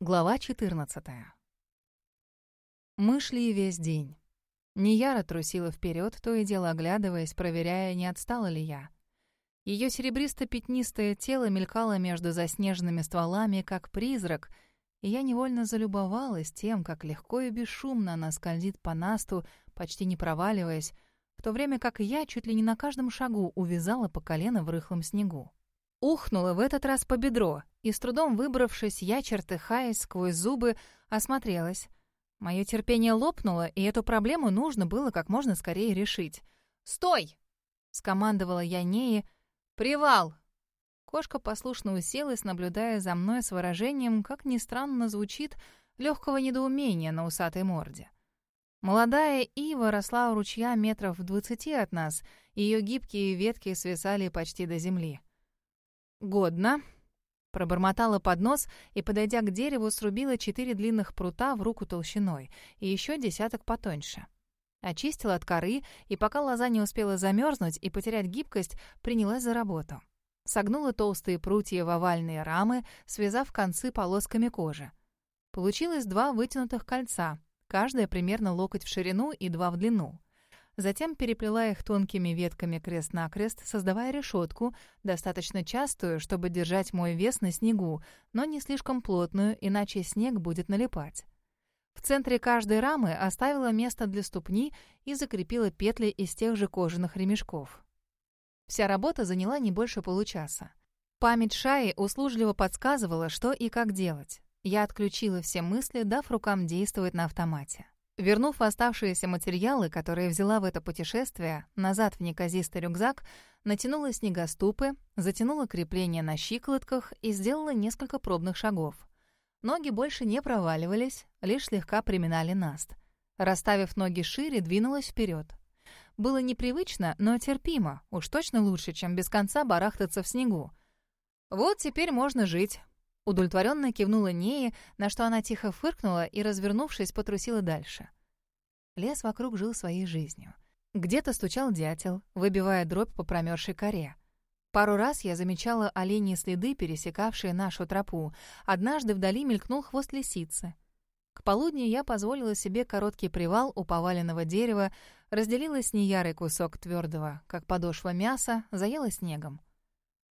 Глава 14. Мы шли весь день. Нияра трусила вперед, то и дело оглядываясь, проверяя, не отстала ли я. Ее серебристо-пятнистое тело мелькало между заснеженными стволами, как призрак, и я невольно залюбовалась тем, как легко и бесшумно она скользит по насту, почти не проваливаясь, в то время как я чуть ли не на каждом шагу увязала по колено в рыхлом снегу. Ухнула в этот раз по бедро, и с трудом выбравшись, я, чертыхаясь сквозь зубы, осмотрелась. Мое терпение лопнуло, и эту проблему нужно было как можно скорее решить. «Стой!» — скомандовала я Неи. «Привал!» Кошка послушно уселась, наблюдая за мной с выражением, как ни странно звучит, легкого недоумения на усатой морде. Молодая ива росла у ручья метров в двадцати от нас, ее гибкие ветки свисали почти до земли. «Годно», — пробормотала под нос и, подойдя к дереву, срубила четыре длинных прута в руку толщиной и еще десяток потоньше. Очистила от коры, и пока лоза не успела замерзнуть и потерять гибкость, принялась за работу. Согнула толстые прутья в овальные рамы, связав концы полосками кожи. Получилось два вытянутых кольца, каждое примерно локоть в ширину и два в длину. Затем переплела их тонкими ветками крест-накрест, создавая решетку, достаточно частую, чтобы держать мой вес на снегу, но не слишком плотную, иначе снег будет налипать. В центре каждой рамы оставила место для ступни и закрепила петли из тех же кожаных ремешков. Вся работа заняла не больше получаса. Память Шаи услужливо подсказывала, что и как делать. Я отключила все мысли, дав рукам действовать на автомате. Вернув оставшиеся материалы, которые взяла в это путешествие, назад в неказистый рюкзак, натянула снегоступы, затянула крепление на щиколотках и сделала несколько пробных шагов. Ноги больше не проваливались, лишь слегка приминали наст. Расставив ноги шире, двинулась вперед. Было непривычно, но терпимо, уж точно лучше, чем без конца барахтаться в снегу. Вот теперь можно жить. Удовлетворенно кивнула Нея, на что она тихо фыркнула и, развернувшись, потрусила дальше. Лес вокруг жил своей жизнью. Где-то стучал дятел, выбивая дробь по промерзшей коре. Пару раз я замечала оленьи следы, пересекавшие нашу тропу. Однажды вдали мелькнул хвост лисицы. К полудню я позволила себе короткий привал у поваленного дерева, разделила с ней ярый кусок твердого, как подошва мяса, заела снегом.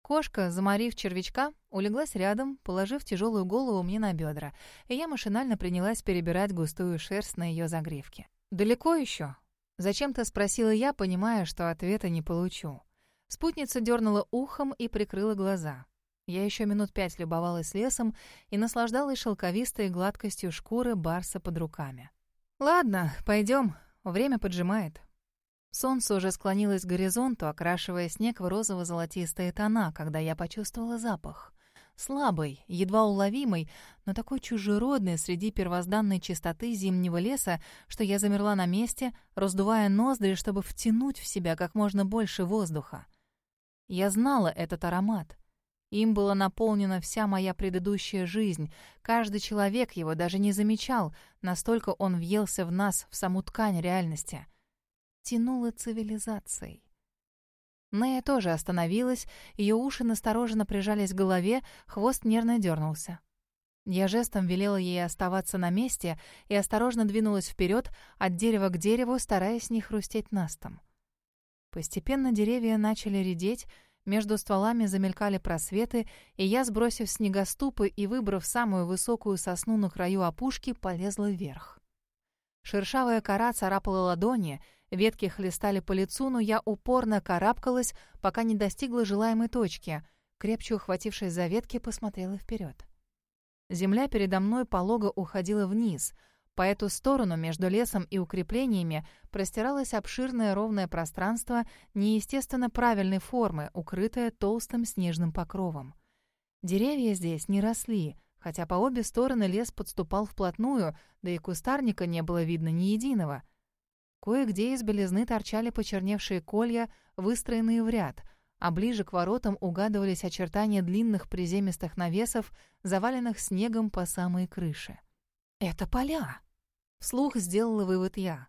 Кошка, заморив червячка, улеглась рядом, положив тяжелую голову мне на бедра, и я машинально принялась перебирать густую шерсть на ее загривке. «Далеко еще?» Зачем-то спросила я, понимая, что ответа не получу. Спутница дернула ухом и прикрыла глаза. Я еще минут пять любовалась лесом и наслаждалась шелковистой гладкостью шкуры барса под руками. «Ладно, пойдем. Время поджимает». Солнце уже склонилось к горизонту, окрашивая снег в розово-золотистые тона, когда я почувствовала запах. Слабый, едва уловимый, но такой чужеродный среди первозданной чистоты зимнего леса, что я замерла на месте, раздувая ноздри, чтобы втянуть в себя как можно больше воздуха. Я знала этот аромат. Им была наполнена вся моя предыдущая жизнь. Каждый человек его даже не замечал, настолько он въелся в нас, в саму ткань реальности — тянуло цивилизацией. Нея тоже остановилась, ее уши настороженно прижались к голове, хвост нервно дернулся. Я жестом велела ей оставаться на месте и осторожно двинулась вперед от дерева к дереву, стараясь не хрустеть настом. Постепенно деревья начали редеть, между стволами замелькали просветы, и я, сбросив снегоступы и выбрав самую высокую сосну на краю опушки, полезла вверх. Шершавая кора царапала ладони — Ветки хлестали по лицу, но я упорно карабкалась, пока не достигла желаемой точки. Крепче ухватившись за ветки, посмотрела вперед. Земля передо мной полого уходила вниз. По эту сторону, между лесом и укреплениями, простиралось обширное ровное пространство неестественно правильной формы, укрытое толстым снежным покровом. Деревья здесь не росли, хотя по обе стороны лес подступал вплотную, да и кустарника не было видно ни единого — Кое-где из белизны торчали почерневшие колья, выстроенные в ряд, а ближе к воротам угадывались очертания длинных приземистых навесов, заваленных снегом по самой крыше. «Это поля!» — вслух сделала вывод я.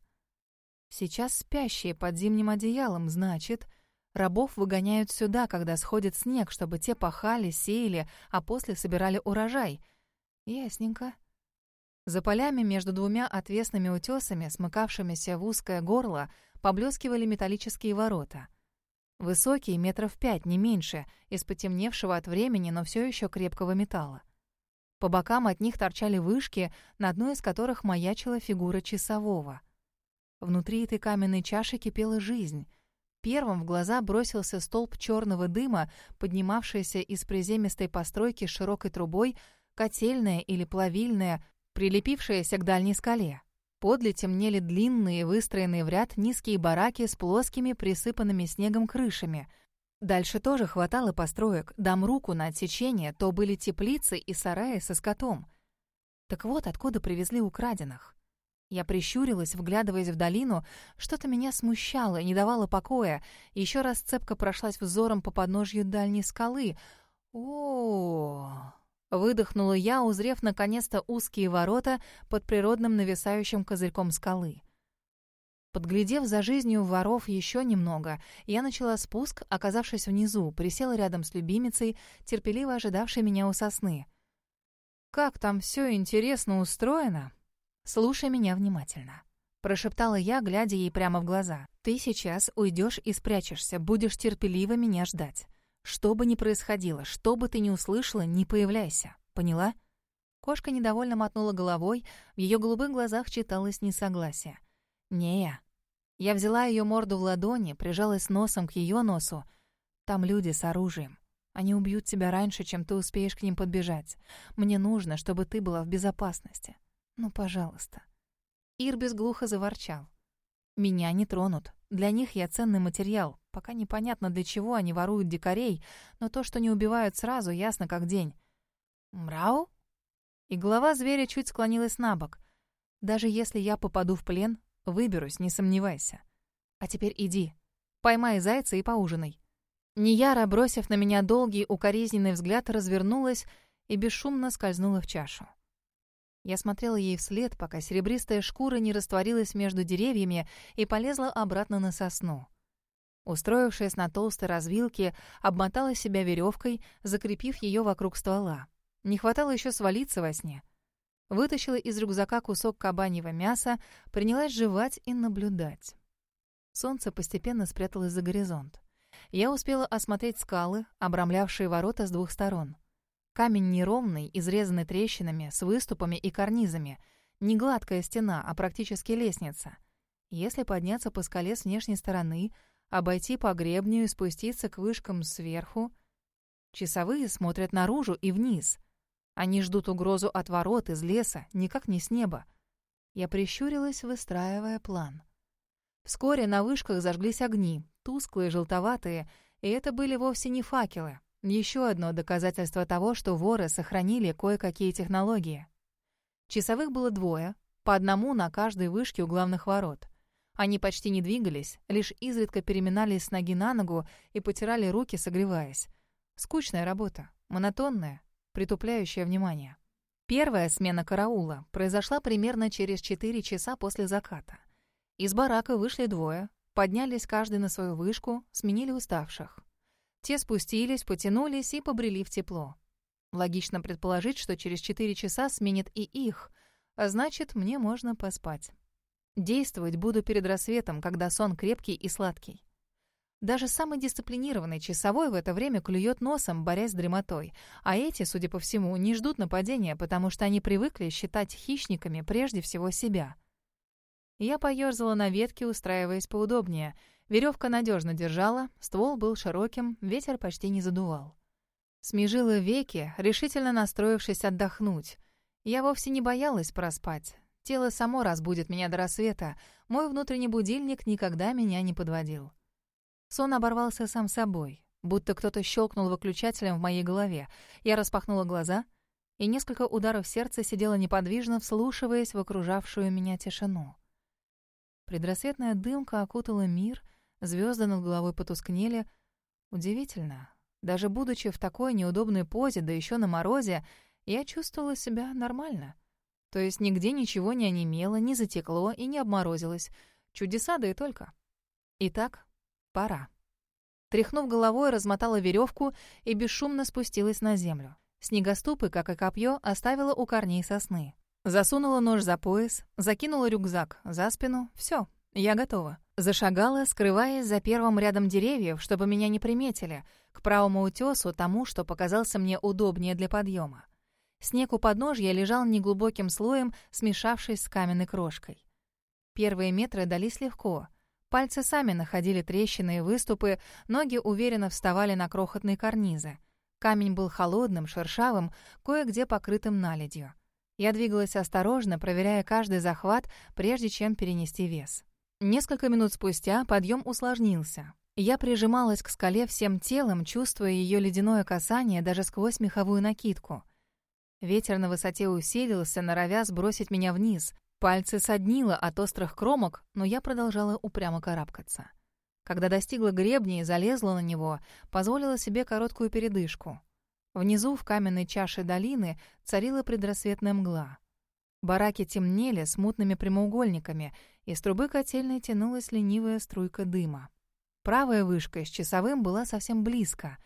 «Сейчас спящие под зимним одеялом, значит...» Рабов выгоняют сюда, когда сходит снег, чтобы те пахали, сеяли, а после собирали урожай. Ясненько. За полями между двумя отвесными утесами, смыкавшимися в узкое горло, поблескивали металлические ворота. Высокие, метров пять, не меньше, из потемневшего от времени, но все еще крепкого металла. По бокам от них торчали вышки, на одной из которых маячила фигура часового. Внутри этой каменной чаши кипела жизнь. Первым в глаза бросился столб черного дыма, поднимавшийся из приземистой постройки широкой трубой, котельная или плавильная, прилепившаяся к дальней скале. Подле темнели длинные, выстроенные в ряд низкие бараки с плоскими, присыпанными снегом крышами. Дальше тоже хватало построек. Дам руку на отсечение, то были теплицы и сараи со скотом. Так вот, откуда привезли украденных. Я прищурилась, вглядываясь в долину. Что-то меня смущало не давало покоя. Еще раз цепко прошлась взором по подножью дальней скалы. О, -о, -о, -о Выдохнула я, узрев наконец-то узкие ворота под природным нависающим козырьком скалы. Подглядев за жизнью воров еще немного, я начала спуск, оказавшись внизу, присела рядом с любимицей, терпеливо ожидавшей меня у сосны. «Как там все интересно устроено?» «Слушай меня внимательно», — прошептала я, глядя ей прямо в глаза. «Ты сейчас уйдешь и спрячешься, будешь терпеливо меня ждать. Что бы ни происходило, что бы ты ни услышала, не появляйся. Поняла?» Кошка недовольно мотнула головой, в ее голубых глазах читалось несогласие. «Не, я взяла ее морду в ладони, прижалась носом к ее носу. Там люди с оружием. Они убьют тебя раньше, чем ты успеешь к ним подбежать. Мне нужно, чтобы ты была в безопасности. Ну, пожалуйста». Ирбис глухо заворчал. «Меня не тронут. Для них я ценный материал. Пока непонятно, для чего они воруют дикарей, но то, что не убивают сразу, ясно как день. «Мрау?» И голова зверя чуть склонилась на бок. «Даже если я попаду в плен, выберусь, не сомневайся. А теперь иди, поймай зайца и поужинай». Нияра, бросив на меня долгий укоризненный взгляд, развернулась и бесшумно скользнула в чашу. Я смотрела ей вслед, пока серебристая шкура не растворилась между деревьями и полезла обратно на сосну. Устроившись на толстой развилке, обмотала себя веревкой, закрепив ее вокруг ствола. Не хватало еще свалиться во сне. Вытащила из рюкзака кусок кабаньего мяса, принялась жевать и наблюдать. Солнце постепенно спряталось за горизонт. Я успела осмотреть скалы, обрамлявшие ворота с двух сторон. Камень неровный, изрезанный трещинами, с выступами и карнизами. Не гладкая стена, а практически лестница. Если подняться по скале с внешней стороны, обойти по гребню и спуститься к вышкам сверху. Часовые смотрят наружу и вниз. Они ждут угрозу от ворот из леса, никак не с неба. Я прищурилась, выстраивая план. Вскоре на вышках зажглись огни, тусклые, желтоватые, и это были вовсе не факелы. Еще одно доказательство того, что воры сохранили кое-какие технологии. Часовых было двое, по одному на каждой вышке у главных ворот. Они почти не двигались, лишь изредка переминались с ноги на ногу и потирали руки, согреваясь. Скучная работа, монотонная, притупляющая внимание. Первая смена караула произошла примерно через 4 часа после заката. Из барака вышли двое, поднялись каждый на свою вышку, сменили уставших. Те спустились, потянулись и побрели в тепло. Логично предположить, что через 4 часа сменит и их, а значит, мне можно поспать. Действовать буду перед рассветом, когда сон крепкий и сладкий. Даже самый дисциплинированный часовой в это время клюет носом, борясь с дремотой. А эти, судя по всему, не ждут нападения, потому что они привыкли считать хищниками прежде всего себя. Я поёрзала на ветке, устраиваясь поудобнее. Веревка надежно держала, ствол был широким, ветер почти не задувал. Смежила веки, решительно настроившись отдохнуть. Я вовсе не боялась проспать. Тело само разбудит меня до рассвета. Мой внутренний будильник никогда меня не подводил. Сон оборвался сам собой, будто кто-то щелкнул выключателем в моей голове. Я распахнула глаза, и несколько ударов сердца сидела неподвижно, вслушиваясь в окружавшую меня тишину. Предрассветная дымка окутала мир, звезды над головой потускнели. Удивительно. Даже будучи в такой неудобной позе, да еще на морозе, я чувствовала себя нормально — то есть нигде ничего не онемело, не затекло и не обморозилось. Чудеса, да и только. Итак, пора. Тряхнув головой, размотала веревку и бесшумно спустилась на землю. Снегоступы, как и копье, оставила у корней сосны. Засунула нож за пояс, закинула рюкзак за спину. Все, я готова. Зашагала, скрываясь за первым рядом деревьев, чтобы меня не приметили, к правому утесу, тому, что показался мне удобнее для подъема. Снег у подножья лежал неглубоким слоем, смешавшись с каменной крошкой. Первые метры дались легко. Пальцы сами находили трещины и выступы, ноги уверенно вставали на крохотные карнизы. Камень был холодным, шершавым, кое-где покрытым наледью. Я двигалась осторожно, проверяя каждый захват, прежде чем перенести вес. Несколько минут спустя подъем усложнился. Я прижималась к скале всем телом, чувствуя ее ледяное касание даже сквозь меховую накидку. Ветер на высоте усилился, норовя сбросить меня вниз. Пальцы соднило от острых кромок, но я продолжала упрямо карабкаться. Когда достигла гребня и залезла на него, позволила себе короткую передышку. Внизу, в каменной чаше долины, царила предрассветная мгла. Бараки темнели смутными прямоугольниками, из трубы котельной тянулась ленивая струйка дыма. Правая вышка с часовым была совсем близко.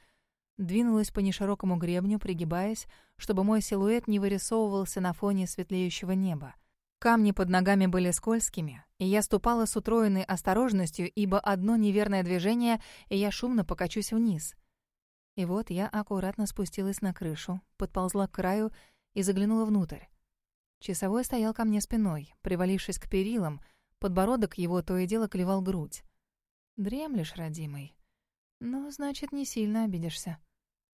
Двинулась по неширокому гребню, пригибаясь, чтобы мой силуэт не вырисовывался на фоне светлеющего неба. Камни под ногами были скользкими, и я ступала с утроенной осторожностью, ибо одно неверное движение, и я шумно покачусь вниз. И вот я аккуратно спустилась на крышу, подползла к краю и заглянула внутрь. Часовой стоял ко мне спиной, привалившись к перилам, подбородок его то и дело клевал грудь. «Дремлешь, родимый. Ну, значит, не сильно обидишься».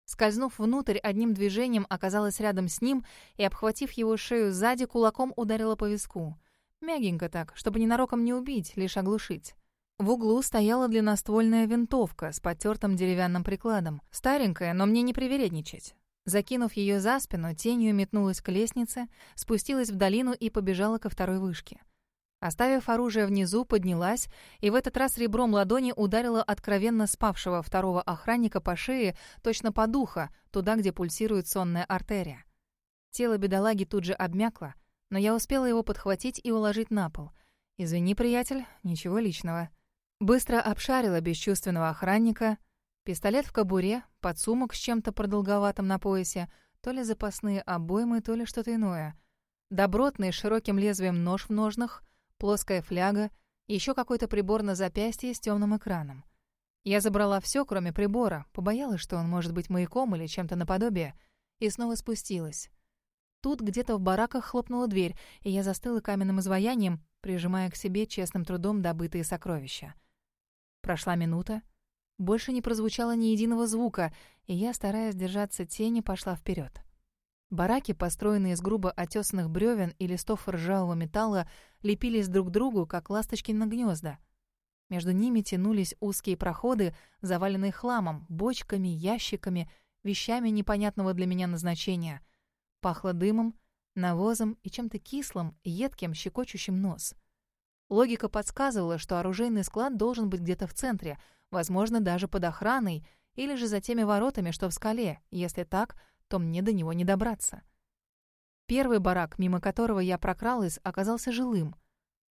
Скользнув внутрь, одним движением оказалась рядом с ним и, обхватив его шею сзади, кулаком ударила по виску. Мягенько так, чтобы ненароком не убить, лишь оглушить. В углу стояла длинноствольная винтовка с потертым деревянным прикладом. Старенькая, но мне не привередничать. Закинув ее за спину, тенью метнулась к лестнице, спустилась в долину и побежала ко второй вышке. Оставив оружие внизу, поднялась и в этот раз ребром ладони ударила откровенно спавшего второго охранника по шее, точно по духу, туда, где пульсирует сонная артерия. Тело бедолаги тут же обмякло, но я успела его подхватить и уложить на пол. «Извини, приятель, ничего личного». Быстро обшарила бесчувственного охранника, Пистолет в кобуре, подсумок с чем-то продолговатым на поясе, то ли запасные обоймы, то ли что-то иное. Добротный широким лезвием нож в ножнах, плоская фляга, еще какой-то прибор на запястье с темным экраном. Я забрала все, кроме прибора, побоялась, что он может быть маяком или чем-то наподобие, и снова спустилась. Тут где-то в бараках хлопнула дверь, и я застыла каменным изваянием, прижимая к себе честным трудом добытые сокровища. Прошла минута, больше не прозвучало ни единого звука, и я, стараясь держаться тени, пошла вперед. Бараки, построенные из грубо отесанных бревен и листов ржавого металла, лепились друг к другу, как ласточки на гнезда. Между ними тянулись узкие проходы, заваленные хламом, бочками, ящиками, вещами непонятного для меня назначения. Пахло дымом, навозом и чем-то кислым, едким, щекочущим нос. Логика подсказывала, что оружейный склад должен быть где-то в центре — возможно, даже под охраной, или же за теми воротами, что в скале. Если так, то мне до него не добраться. Первый барак, мимо которого я прокралась, оказался жилым.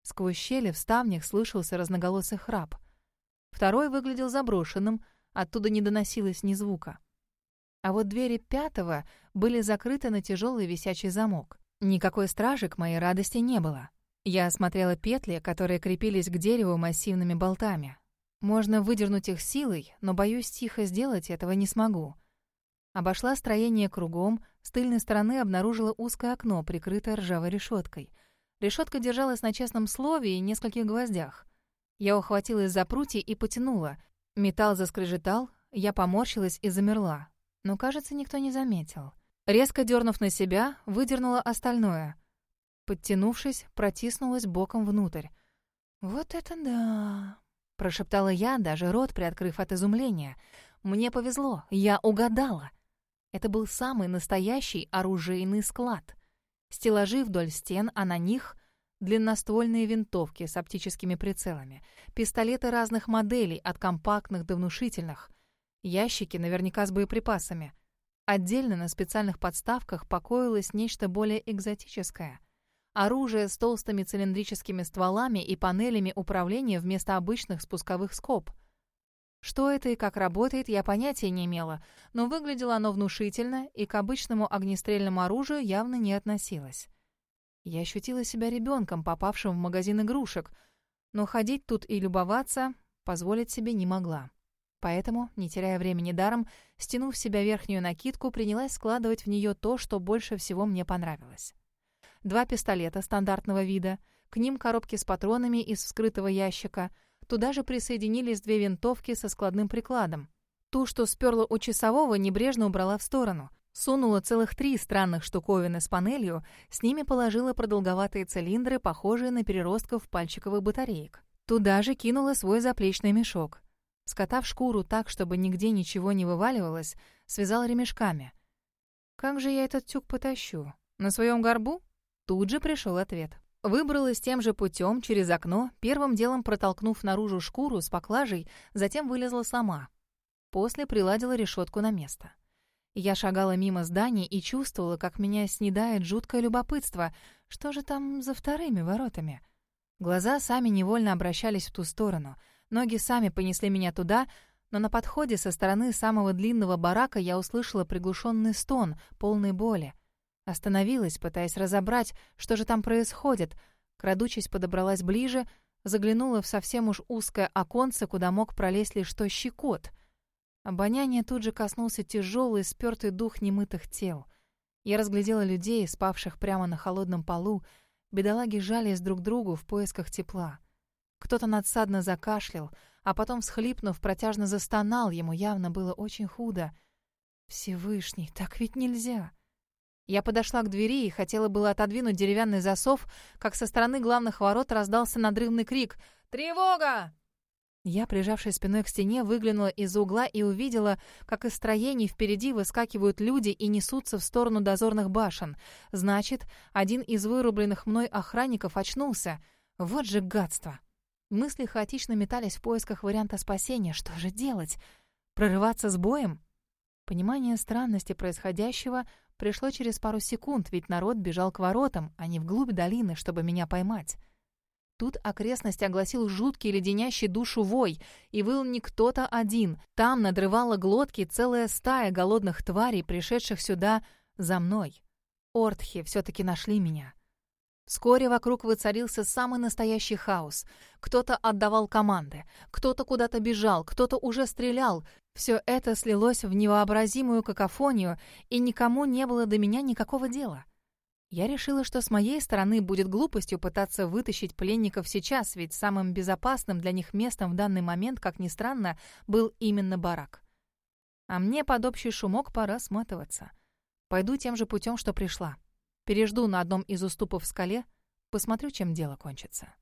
Сквозь щели в ставнях слышался разноголосый храп. Второй выглядел заброшенным, оттуда не доносилось ни звука. А вот двери пятого были закрыты на тяжелый висячий замок. Никакой стражи к моей радости не было. Я осмотрела петли, которые крепились к дереву массивными болтами. Можно выдернуть их силой, но, боюсь, тихо сделать этого не смогу. Обошла строение кругом, с тыльной стороны обнаружила узкое окно, прикрытое ржавой решеткой. Решетка держалась на честном слове и нескольких гвоздях. Я ухватилась за прутья и потянула. Металл заскрежетал, я поморщилась и замерла. Но, кажется, никто не заметил. Резко дернув на себя, выдернула остальное. Подтянувшись, протиснулась боком внутрь. «Вот это да!» Прошептала я, даже рот приоткрыв от изумления. Мне повезло, я угадала. Это был самый настоящий оружейный склад. Стеллажи вдоль стен, а на них длинноствольные винтовки с оптическими прицелами, пистолеты разных моделей, от компактных до внушительных, ящики наверняка с боеприпасами. Отдельно на специальных подставках покоилось нечто более экзотическое — Оружие с толстыми цилиндрическими стволами и панелями управления вместо обычных спусковых скоб. Что это и как работает, я понятия не имела, но выглядело оно внушительно и к обычному огнестрельному оружию явно не относилось. Я ощутила себя ребенком, попавшим в магазин игрушек, но ходить тут и любоваться позволить себе не могла. Поэтому, не теряя времени даром, стянув с себя верхнюю накидку, принялась складывать в нее то, что больше всего мне понравилось. Два пистолета стандартного вида, к ним коробки с патронами из вскрытого ящика — Туда же присоединились две винтовки со складным прикладом. Ту, что сперла у часового, небрежно убрала в сторону. Сунула целых три странных штуковины с панелью, с ними положила продолговатые цилиндры, похожие на переростков пальчиковых батареек. Туда же кинула свой заплечный мешок. Скотав шкуру так, чтобы нигде ничего не вываливалось, связала ремешками. «Как же я этот тюк потащу? На своем горбу?» Тут же пришел ответ. Выбралась тем же путем через окно, первым делом протолкнув наружу шкуру с поклажей, затем вылезла сама. После приладила решетку на место. Я шагала мимо зданий и чувствовала, как меня снедает жуткое любопытство. Что же там за вторыми воротами? Глаза сами невольно обращались в ту сторону. Ноги сами понесли меня туда, но на подходе со стороны самого длинного барака я услышала приглушенный стон, полный боли. Остановилась, пытаясь разобрать, что же там происходит. Крадучись, подобралась ближе, заглянула в совсем уж узкое оконце, куда мог пролезть лишь что щекот. Обоняние тут же коснулся тяжелый, спертый дух немытых тел. Я разглядела людей, спавших прямо на холодном полу. Бедолаги жались друг другу в поисках тепла. Кто-то надсадно закашлял, а потом, всхлипнув, протяжно застонал, ему явно было очень худо. «Всевышний, так ведь нельзя!» Я подошла к двери и хотела было отодвинуть деревянный засов, как со стороны главных ворот раздался надрывный крик «Тревога!». Я, прижавшись спиной к стене, выглянула из угла и увидела, как из строений впереди выскакивают люди и несутся в сторону дозорных башен. Значит, один из вырубленных мной охранников очнулся. Вот же гадство! Мысли хаотично метались в поисках варианта спасения. Что же делать? Прорываться с боем? Понимание странности происходящего пришло через пару секунд, ведь народ бежал к воротам, а не вглубь долины, чтобы меня поймать. Тут окрестность огласил жуткий леденящий душу вой, и выл не кто-то один. Там надрывала глотки целая стая голодных тварей, пришедших сюда за мной. Ортхи все-таки нашли меня. Вскоре вокруг воцарился самый настоящий хаос. Кто-то отдавал команды, кто-то куда-то бежал, кто-то уже стрелял. Все это слилось в невообразимую какофонию, и никому не было до меня никакого дела. Я решила, что с моей стороны будет глупостью пытаться вытащить пленников сейчас, ведь самым безопасным для них местом в данный момент, как ни странно, был именно барак. А мне под общий шумок пора сматываться. Пойду тем же путем, что пришла. Пережду на одном из уступов в скале, посмотрю, чем дело кончится.